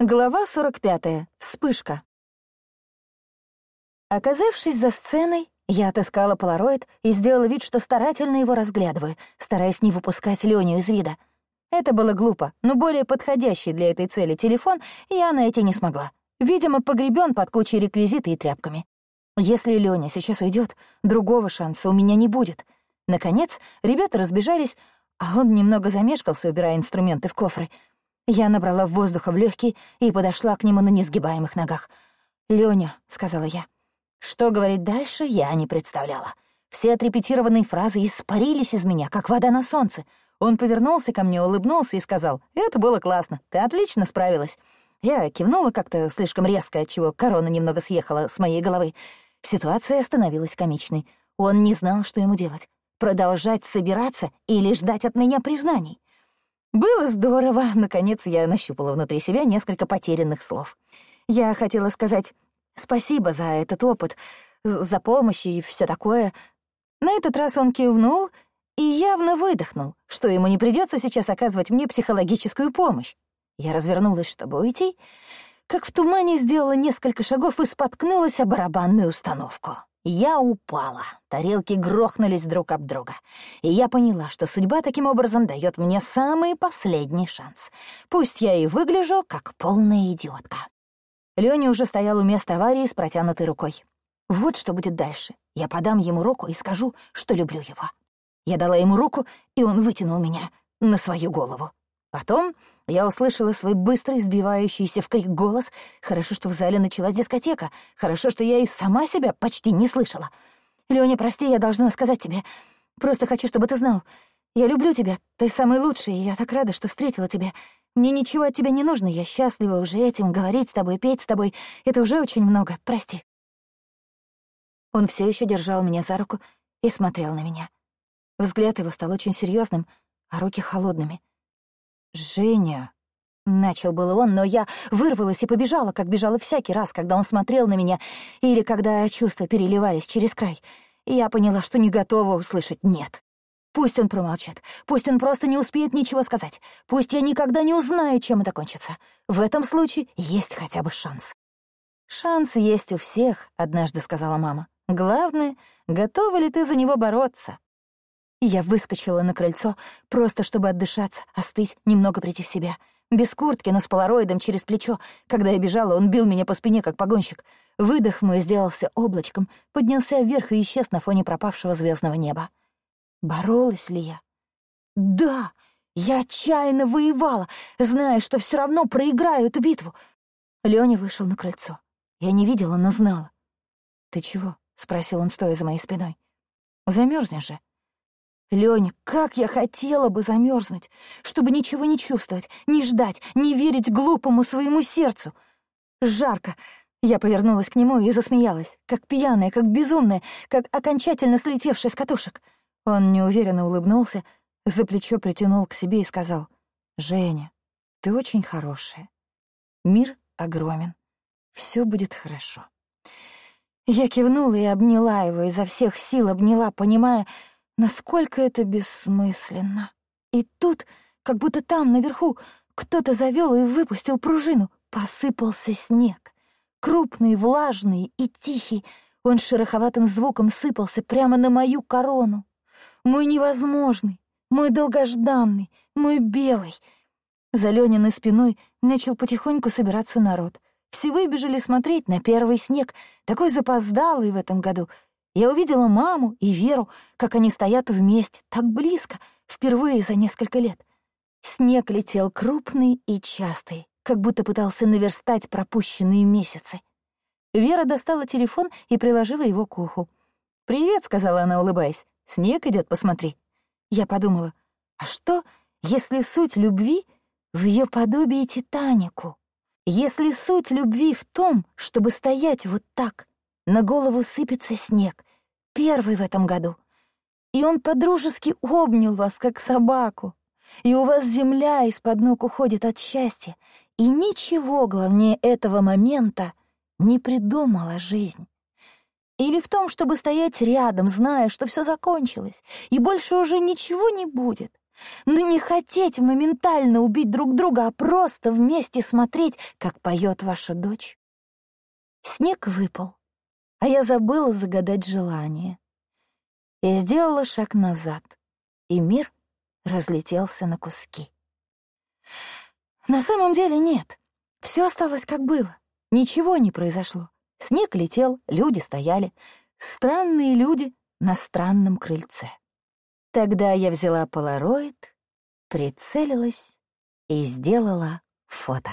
Глава 45. Вспышка. Оказавшись за сценой, я отыскала полароид и сделала вид, что старательно его разглядываю, стараясь не выпускать Леню из вида. Это было глупо, но более подходящий для этой цели телефон я найти не смогла. Видимо, погребен под кучей реквизита и тряпками. Если Лёня сейчас уйдет, другого шанса у меня не будет. Наконец, ребята разбежались, а он немного замешкался, убирая инструменты в кофры — я набрала воздуха в легкий и подошла к нему на несгибаемых ногах. «Лёня», — сказала я. Что говорить дальше, я не представляла. Все отрепетированные фразы испарились из меня, как вода на солнце. Он повернулся ко мне, улыбнулся и сказал, «Это было классно, ты отлично справилась». Я кивнула как-то слишком резко, отчего корона немного съехала с моей головы. Ситуация становилась комичной. Он не знал, что ему делать. Продолжать собираться или ждать от меня признаний. Было здорово. Наконец я нащупала внутри себя несколько потерянных слов. Я хотела сказать спасибо за этот опыт, за помощь и все такое. На этот раз он кивнул и явно выдохнул, что ему не придется сейчас оказывать мне психологическую помощь. Я развернулась, чтобы уйти, как в тумане сделала несколько шагов и споткнулась о барабанную установку. Я упала, тарелки грохнулись друг об друга, и я поняла, что судьба таким образом дает мне самый последний шанс. Пусть я и выгляжу как полная идиотка. Лёня уже стоял у места аварии с протянутой рукой. Вот что будет дальше. Я подам ему руку и скажу, что люблю его. Я дала ему руку, и он вытянул меня на свою голову. Потом я услышала свой быстрый, сбивающийся в крик голос. Хорошо, что в зале началась дискотека. Хорошо, что я и сама себя почти не слышала. «Лёня, прости, я должна сказать тебе. Просто хочу, чтобы ты знал. Я люблю тебя, ты самый лучший, и я так рада, что встретила тебя. Мне ничего от тебя не нужно, я счастлива уже этим, говорить с тобой, петь с тобой. Это уже очень много, прости». Он все еще держал меня за руку и смотрел на меня. Взгляд его стал очень серьезным, а руки холодными. «Женя...» — начал было он, но я вырвалась и побежала, как бежала всякий раз, когда он смотрел на меня или когда чувства переливались через край. Я поняла, что не готова услышать «нет». Пусть он промолчит, пусть он просто не успеет ничего сказать, пусть я никогда не узнаю, чем это кончится. В этом случае есть хотя бы шанс. «Шанс есть у всех», — однажды сказала мама. «Главное, готова ли ты за него бороться?» Я выскочила на крыльцо, просто чтобы отдышаться, остыть, немного прийти в себя. Без куртки, но с полароидом через плечо. Когда я бежала, он бил меня по спине, как погонщик. Выдох мой сделался облачком, поднялся вверх и исчез на фоне пропавшего звездного неба. Боролась ли я? Да! Я отчаянно воевала, зная, что все равно проиграю эту битву. Лёня вышел на крыльцо. Я не видела, но знала. «Ты чего?» — спросил он, стоя за моей спиной. «Замерзнешь же». Лёня, как я хотела бы замерзнуть, чтобы ничего не чувствовать, не ждать, не верить глупому своему сердцу. Жарко. Я повернулась к нему и засмеялась, как пьяная, как безумная, как окончательно слетевшая с катушек. Он неуверенно улыбнулся, за плечо притянул к себе и сказал, «Женя, ты очень хорошая. Мир огромен. Все будет хорошо». Я кивнула и обняла его, изо всех сил обняла, понимая, Насколько это бессмысленно. И тут, как будто там, наверху, кто-то завел и выпустил пружину. Посыпался снег. Крупный, влажный и тихий. Он шероховатым звуком сыпался прямо на мою корону. Мой невозможный, мой долгожданный, мой белый. За Лёниной спиной начал потихоньку собираться народ. Все выбежали смотреть на первый снег, такой запоздалый в этом году — я увидела маму и Веру, как они стоят вместе, так близко, впервые за несколько лет. Снег летел крупный и частый, как будто пытался наверстать пропущенные месяцы. Вера достала телефон и приложила его к уху. «Привет», — сказала она, улыбаясь. «Снег идет, посмотри». Я подумала, а что, если суть любви в ее подобии Титанику? Если суть любви в том, чтобы стоять вот так, на голову сыпется снег, первый в этом году. И он подружески обнял вас, как собаку. И у вас земля из-под ног уходит от счастья. И ничего главнее этого момента не придумала жизнь. Или в том, чтобы стоять рядом, зная, что все закончилось, и больше уже ничего не будет. Ну не хотеть моментально убить друг друга, а просто вместе смотреть, как поет ваша дочь. Снег выпал, а я забыла загадать желание. Я сделала шаг назад, и мир разлетелся на куски. На самом деле нет, все осталось как было, ничего не произошло. Снег летел, люди стояли, странные люди на странном крыльце. Тогда я взяла полароид, прицелилась и сделала фото.